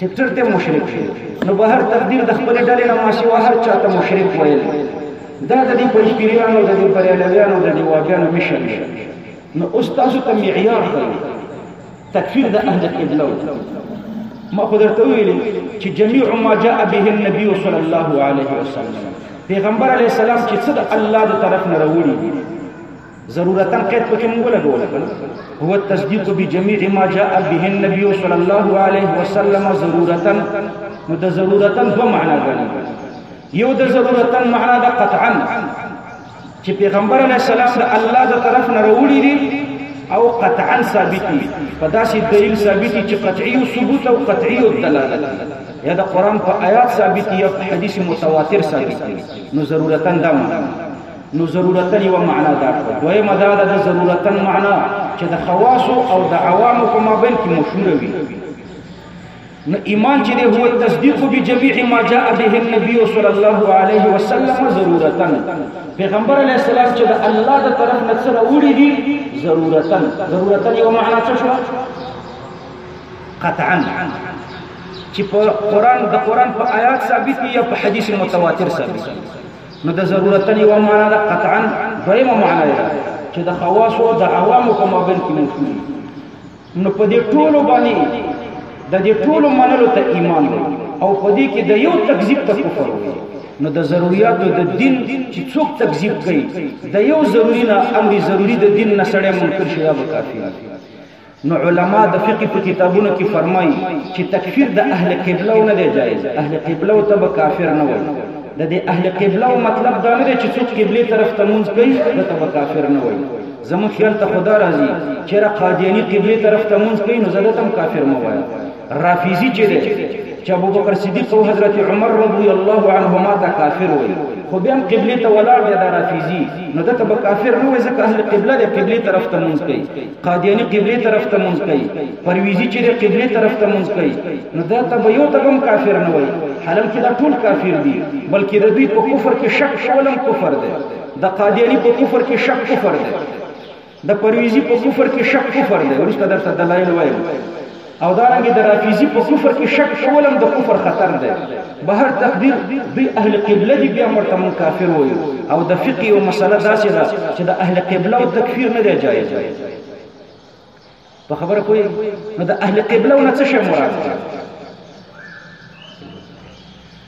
ټیکټر ته مشرک شو نو به هر تقدیر د خپل ډلې نه ماشي وه هر چاته مشرک ویل دا د دې پنځپیریانو د دې بریالویانو د دې وابیانو مشر دی نو اوس تاسو ته معیار ښیي تکفیر د اهل قبله ما خو درته ویلي چې جميع ما جاء به النبي صلی الله علیه وسلم پیغمبر علی السلام چې څه د الله د طرف نه راوړي ضرورتا قید پکې مونږ لګول کنه هو تصدیق بجميع ما جاء به النبي صلى الله عليه وسلم ضرورتا نو د ضرورتا دوه معنا غني یو د ضرورتا معنا د قطعا چې پیغمبر علی السلام د الله د طرف نه وروړي دي او قطعا ثابت دي په داسې دلیل ثابت دي چې قطعي او ثبوت او قطعي او دلالت یا د قران په آیات ثابت دي یا په حدیث متواتر ثابت دي نو ضرورتا دا معنا نو ضرورتن یو معنا دا شو دویمه دا ده د ضرورتن معنا چې د خواصو او د عوامو په مابین کې مشهور وي نو ایمان چې دی هو تصدیق به جميع ما جاء به النبي صلی الله علیه وسلم ضرورتن پیغمبر علیه السلام چې د الله د طرف نه سره وړي دي ضرورتن ضرورتن یو معنا څه شو قطعا چې په قران د قران په آیات ثابت یا په حدیث متواتر ثابت نو د ضرورتن یو معنا ده قطعا دویمه معنا ده چې د خواص او د عوامو په مابین کې منفي نو په دې ټولو باندې د دې ټولو منلو ته ایمان دی او په دې کې د یو تکذیب ته کفر وي نو د ضرورتو د دین چې څوک تکذیب کوي د یو ضروری نه امر ضروری د دین نه سړی منکر شي دا به کافی نو علما د فقه په کتابونو کې فرمایي چې تکفیر د اهل قبله نه دی جایز اهل قبله ته به کافر نه وایي د دې اهل قبله مطلب دا نه دی چې څوک قبله طرف ته مونږ کوي د ته به کافر نه وایي زمون خیال ته خدا راضي چې را قادیانی قبله طرف ته مونږ کوي نو زده تم کافر مو وایي رافیزی چې دی چې ابو بکر صدیق او حضرت عمر رضی الله عنهما ته کافر وایي خو بیا هم قبله ته ولاړ دی دا رافیزی نو دته به کافر نه وایي ځکه اهل قبله د قبله طرف ته مونږ کوي قادیانی قبله طرف ته مونږ کوي پرویزی چې قبله طرف ته مونږ کوي نو دا ته یو ته هم کافر نه وای حالم کې دا ټول کافر دي بلکې د دوی په کفر کې شک کولم کفر دی د قادیانی په کفر کې شک کفر دی د پرویزی په کفر کې شک کفر دی ورسته درته دلایل وایم او دارنګه د رافیزی په کفر کې شک کول هم د کفر خطر دی به هر تقدیر دوی اهل قبله دی بیا مرته من کافر وایو او د فقه او مسله داسې ده چې د اهل قبله او تکفیر نه دی جایز دی په خبره پوي نو د اهل قبله نه څه شی مراد دی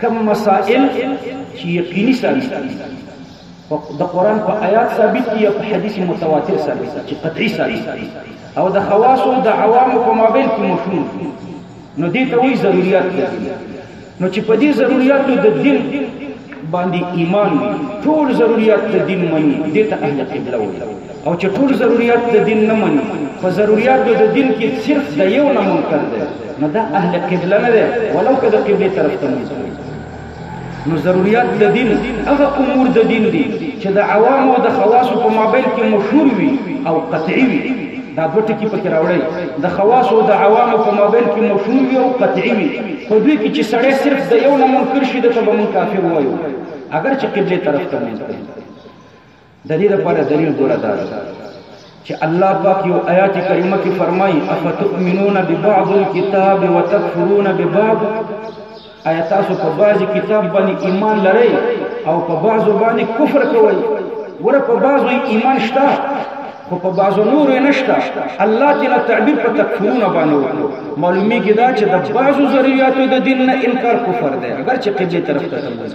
کم مسائل چې یقیني ثابت دي د قران په آیات ثابت دي او په حدیث متواتر ثابت دي چې قطعي ثابت دي او د خواص او د عوام په مابین کې مشهور دي نو دې ته وایي ضرورت دي نو چې په دې ضرورت د دین باندې ایمان ټول ضرورت د دین مني دې ته اهل قبله وایي او چې ټول ضرورت د دین نه مني په ضرورت د دین کې صرف د یو نه منکر دی نو دا اهل قبله نه دی ولو که د قبله طرف ته منسوب نو ضرورت د دین هغه امور د دین دي چې د عوام او د خواص په مابین کې مشهور وي او قطعي وي دا دوه ټکي پکې راوړی د خواص او د عوام په مابین کې مشهور وي او قطعي وي په دوی کې چې سړی صرف د یو نه منکر شي د ته به من کافر وایو اگر چې قبله طرف ته منکر د دې لپاره دلیل ګوره دا دی چې الله پاک یو آیات کریمه کې فرمایي افتؤمنون ببعض الكتاب وتکفرون ببعض آیا تاسو په بعضی کتاب باندې ایمان لرئ او په بعضو باندې کفر کوئ ور په بعضو ایمان شته خو په بعضو نور نشته الله تعالی تعبیر په تکفرونه باندې وکړو معلومی کیدا چې د بعضو ضرورتو د دین نه انکار کفر دی اگر چې قبله طرف ته تموز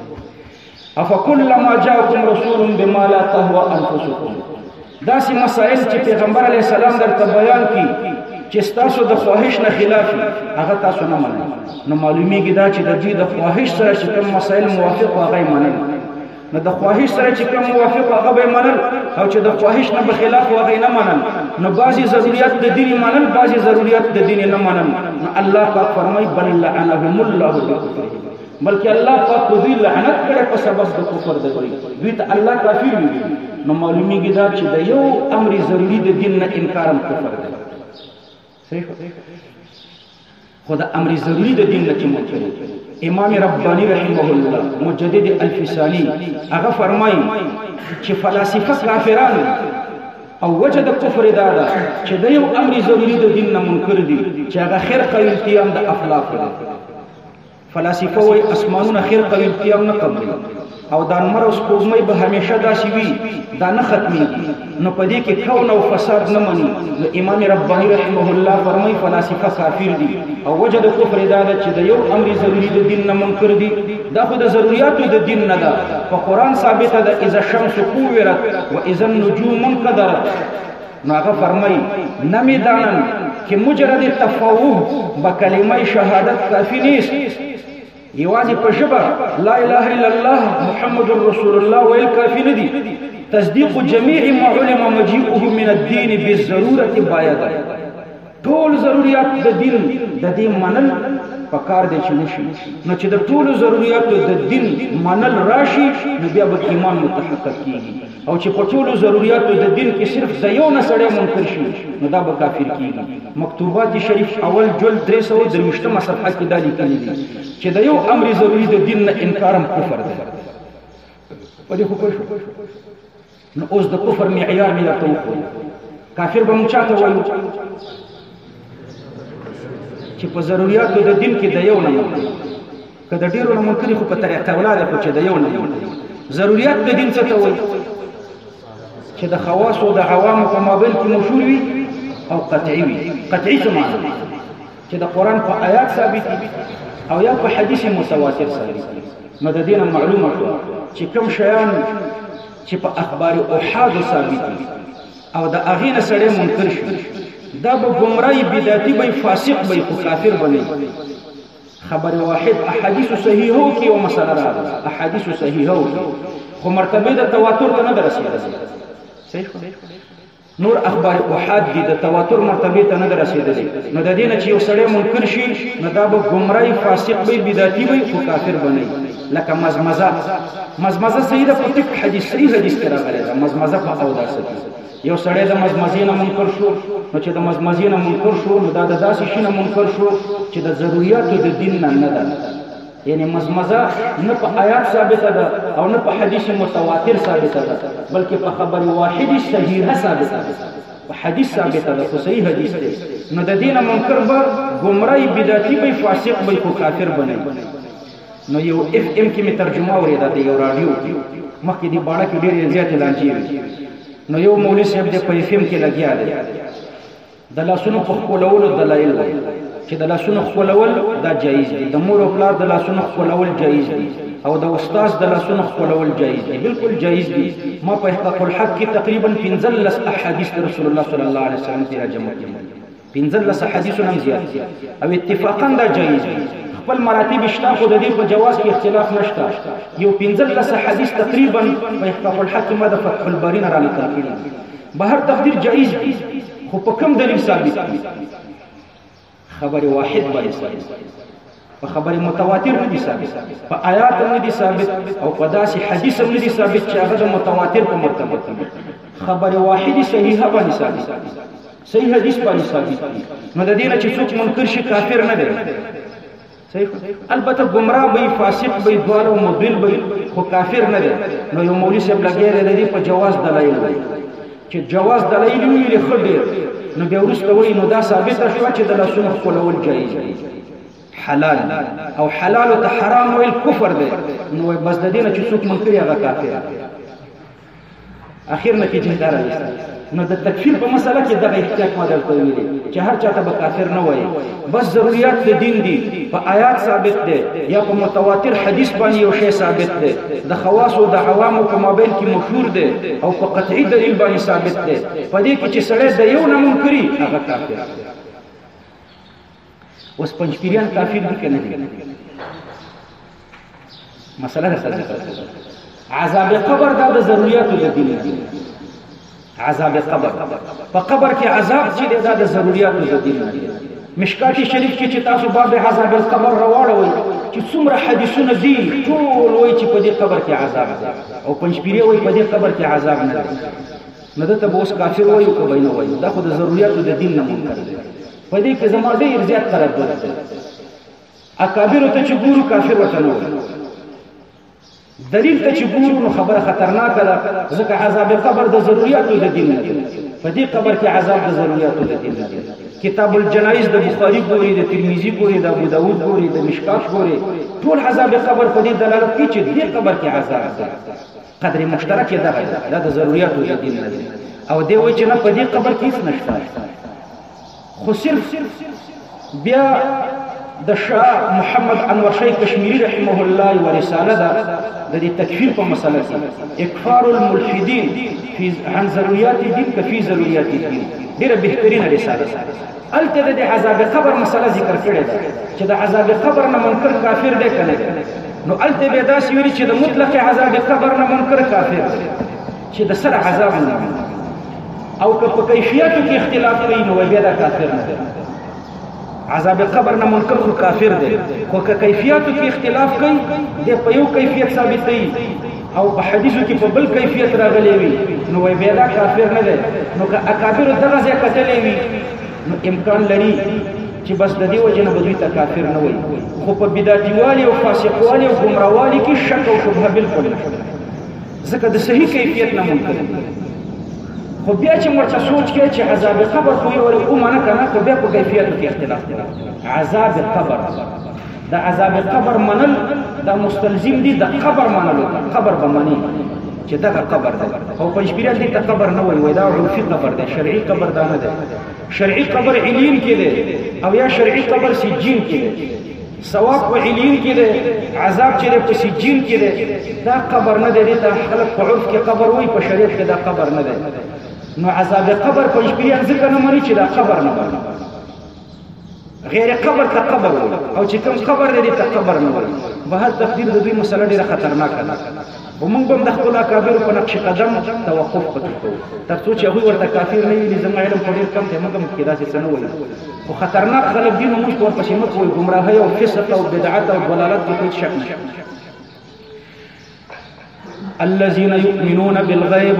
افکلما جاءکم رسول بما لا تهوا انفسکم دا سي مسائل چې پیغمبر علی السلام درته بیان کی چې تاسو د خواهش نه خلاف هغه تاسو نه منئ نو معلومیږي دا چې د دې د خواهش سره چې کوم مسائل موافق هغه منل نو د خواهش سره چې کوم موافق هغه به منل او چې د خواهش نه په خلاف هغه نه منل نو بعضی ضرورت د دین منل بعضی ضرورت د دین نه منل نو الله پاک فرمای بل لعنهم الله بکفرهم بلکې الله پاک په دوی لعنت کړي په سبب د کفر د دوی دوی ته الله کافر ویلي نو معلومیږي دا چې د یو امر ضروری د دین نه انکارم کفر دی صحیح خو د امر ضروری د دین نه چې منکر امام ربانی رحمه الله مجدد الفسانی هغه فرمایي چې فلاسفه کافران او وجه د کفر دا ده چې د یو امر ضروری د دین نه منکر دي چې هغه خیر قیل قیام د افلاک دی فلسفه وای اسمانونه خیر قوی قیام نه قبول او دا نمر او سپوږمۍ به همیشه داسې وي دا نه ختمېږي نو په دې کې کون او فساد نه مني نو امام رباني رحمه الله فرمایي فلاسفه کافر دي او وجه د کفر دا ده چې د یو امر ضروري د دین نه منکر دي دا خو د ضرورتو د دین نه ده په قران ثابته ده اذا الشمس كورت واذا النجوم انكدرت نو هغه فرمای نمی دانن که مجرد تفوه با کلمه شهادت کافی نیست یوازې په ژبه لا اله الا الله محمد رسول الله ویل کافی نه دي تصدیق جميع ما علم مجيئه من الدين بالضروره باید ټول ضرورت د دین د دې منل په کار دی چې وشي نو چې د ټولو ضرورتو د دین منل راشي نو بیا به ایمان متحقق کیږي او چې په ټولو ضرورتو د دین کې صرف د یو نه سړی منکر شي نو دا به کافر کیږي مکتوبات شریف اول جلد 323 صفحه کې دا لیکل دي چې د یو امر ضروری د دین نه انکارم کفر دی په دې خو پوه شو نو اوس د کفر معیار مې درته وښود کافر به مونږ چاته وایو چې په ضرورتو د دین کې د یو نه منکر که د ډیرو نه منکر خو په طریقه اولاده خو چې د یو نه منکر ضرورت د دین څه ته وایي چې د خواص او د عوام په مابین کې مشهور وي او قطعي وي قطعي څه معنی چې د قران په آیات ثابت دي او یا په حدیث متواتر ثابت دي نو د دینه معلومه شو چې کوم شیان چې په اخبار احاد ثابت دي او د اغه نه سړی منکر شي دا به گمراهي بدعتي به فاسق به خو کافر بني خبر واحد احادیث صحیحو کې او مسله راغله احادیث صحیحو کې خو مرتبه د تواتر ته نه درسیږي صحیح نور اخبار احاد دي د تواتر مرتبې ته نه ده رسېدلې نو د دې نه چې یو سړی منکر شي نو دا به ګمرای فاسق وي بدعتي وي خو کافر به نه وي لکه مزمزه مزمزه صحیح ده په طب حدیث صحیح حدیث کې راغلې ده مزمزه په اوداسه کې یو سړی د مزمزې نه منکر شو نو چې د مزمزې نه منکر شو نو دا د داسې شي نه منکر شو چې د ضروریاتو د دین نه نه ده یعنی مزمزه نه په آیات ثابته ده او نه په حدیث متواتر ثابته ده بلکې په خبر واحد صحیحه ثابته ده په حدیث ثابته ده خو صحیح حدیث دی نو د دینه منکر به گمراه بدعتي به فاسق به کو کافر بنئ نو یو اف ام کې می ترجمه اوریدا دی یو رادیو کې مخکې دی باړه کې ډېرې زیاتې لانجې وي نو یو مولوی صاحب د په اف ام کې لګیا دی د لاسونو په ښکلولو دلایل وایي چې د لاسونو ښکلول دا جایز دي د مور او پلار د لاسونو ښکلول جایز دي او د استاد د لاسونو ښکلول جایز دي بالکل جایز دي ما په احقاق الحق کې تقریبا 15 احادیث رسول الله صلی الله علیه وسلم کې را جمع کړي دي 15 احادیث هم زیات دي او اتفاقا دا جایز دي خپل مراتب شته خو د دې په جواز کې اختلاف نشته یو 15 احادیث تقریبا په احقاق الحق کې ما د فتح البارین را نقل کړي دي بهر تقدیر جائز دی خو په کوم دلیل ثابت دی خبر واحد باندې ثابت په خبر متواتر نه دي ثابت په آیات نه دي ثابت او په داسې حدیث نه دي ثابت چې هغه د متواتر په مرتبه کې خبر واحد صحیحه باندې ثابت صحیح حدیث باندې ثابت نو د دې نه چې څوک منکر شي کافر نه دی صحیح البته گمراه به فاسق به دوال او مضل به خو کافر نه دی نو یو مولوی صاحب لګیره د دې په جواز دلایل وي چې جواز دلایل وي له خډیر نو به ورسته وي نو دا ثابت شو چې د لاسونو خپلول جایز دي حلال او حلال ته حرام ویل کفر دی نو بس د دې نه چې څوک منکر هغه کافر دی اخر نتیجه دا راوسته نو د تکفیر په مسله کې دغه احتیاط ما درته ویلي چې هر چاته به کافر نه وایي بس ضرورت د دین دی په آیات ثابت دی یا په متواتر حدیث باندې یو شی ثابت دی د خواص او د عوامو په مابین کې مشهور دی او په قطعي دلیل باندې ثابت دی په دې کې چې سړی د یو نه منکري هغه کافر دی اوس پنځپیریان کافر دي کنه دي مسله ده سره عذاب قبر دا د ضرورت د دین نه عذاب قبر په قبر کې عذاب چې دا د ضرورت د دین نه مشکات شریف کې چې تاسو باب عذاب القبر راوړوي چې څومره حدیثونه دي ټول وایي چې په دې قبر کې عذاب ده او پنځپیری وایي په دې قبر کې عذاب نه ده نه ده ته اوس کافر وایي او کبینه وایي دا خو د ضرورت د دین نه منکر دی په دې کې زما ډېر زیات تردد دی. اکابرو ته چې ګورو کافر ورته نه وایي. دلیل ته چې ګورو نو خبره خطرناکه ده ځکه عذاب قبر د ضرورتو د دین نه دی. په دې قبر کې عذاب د ضرورتو د دین نه دی. کتاب الجنایز د بخاری ګوري د ترمذی ګوري د ابو داود ګوري د مشکات ګوري ټول عذاب قبر په دې دلالت کوي چې دې قبر کې عذاب ده قدر مشترک دغه ده دا د ضرورتو د دین نه ده او دی وایي چې نه په دې قبر کې هیڅ نشته خو صرف بیا د شاه محمد انور شیخ کشمیری رحمه الله یو رساله ده د دې تکفیر په مسله کې اکفار الملحدین فی عن ضرورت دین کفی ضرورت دین ډیره بهترینه رساله ده الته د عذاب قبر مسله ذکر کړې ده چې د عذاب قبر نه منکر کافر دی کنه نو الته به دا سویری چې د مطلق عذاب قبر نه منکر کافر دی چې د سر عذاب نه او که په کیفیتو کې اختلاف کوي نو بیا دا کافر نه عذاب قبر نه منکر خو کافر دی خو که کیفیتو کې اختلاف کوي د په یو کیفیت ثابت دی او په حدیثو کې په بل کیفیت راغلی وي نو وای بیا دا کافر نه دی نو که اکابر دغه ځای کتلې وي نو امکان لري چې بس د دې وجه نه بدوی ته کافر نه وي خو په بدعتي والي او فاسق والي او ګمراوالي کې شک او شبهه بالکل نشته ځکه د صحیح کیفیت نه منکر خو بیا چې مرته سوچ کې چې عذاب قبر خو یو له کومه نه کنه خو بیا په کیفیت کې اختلاف دی عذاب قبر د عذاب قبر منل دا مستلزم دي د قبر منل قبر به منی چې دا قبر دی او پنځپیران دې ته قبر نه وای وای دا عرفي قبر دی شرعي قبر دا نه دی شرعي قبر علین کې دی او یا شرعي قبر سجین کې دی ثواب په علین کې دی عذاب چې دی په سجین کې دی دا قبر نه دی دا خلک په عرف کې قبر وایي په شریعت کې دا قبر نه دی نو عذاب قبر په شپریان ځکه نه مني چې دا قبر نه مني غیر قبر ته قبر او چې کوم قبر دی ته قبر نه وایي به هر تقدیر د دوی مسله ډیره خطرناکه ده خو موږ به هم د خپلو اکابرو په نقش قدم توقف پکې کوو تر څو چې هغوی ورته کافر نه ویلي زموږ علم خو ډېر کم دی موږ هم پکې داسې څه نه وایو خو خطرناک خلک دي نو موږ ته ورپسې مه کوئ ګمراهۍ او فسق او بدعت او ضلالت کې هېڅ شک نشته الذين يؤمنون بالغيب